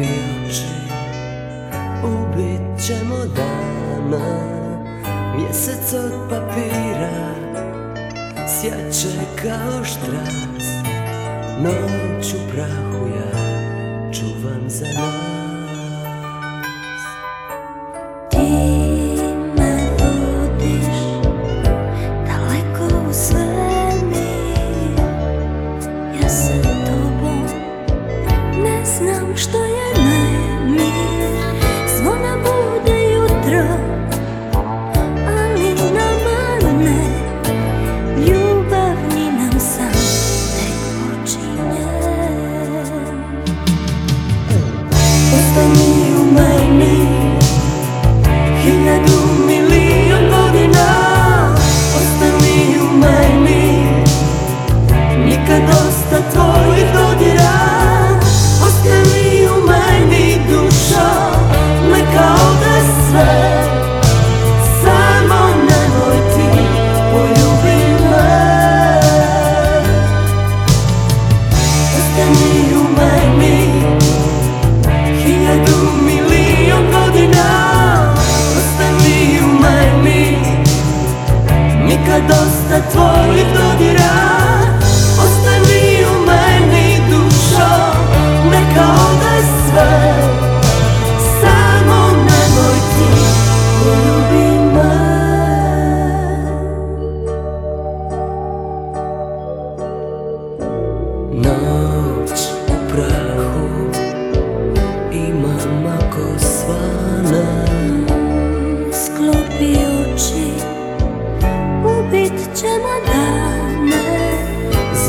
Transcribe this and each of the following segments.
Lijepi oči Ubit ćemo dana. Mjesec od papira Sjače kao štras. Noć u prahu ja Čuvam za nas. Listen.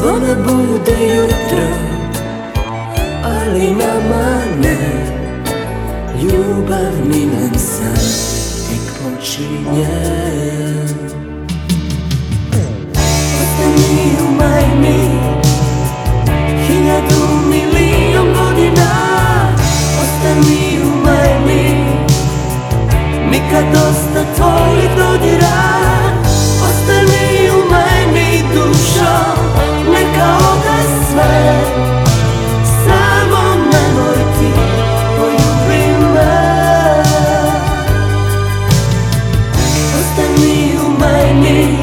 Zvone bude jutro, ali nama ne. Ljubavni nam san tek počinje. me.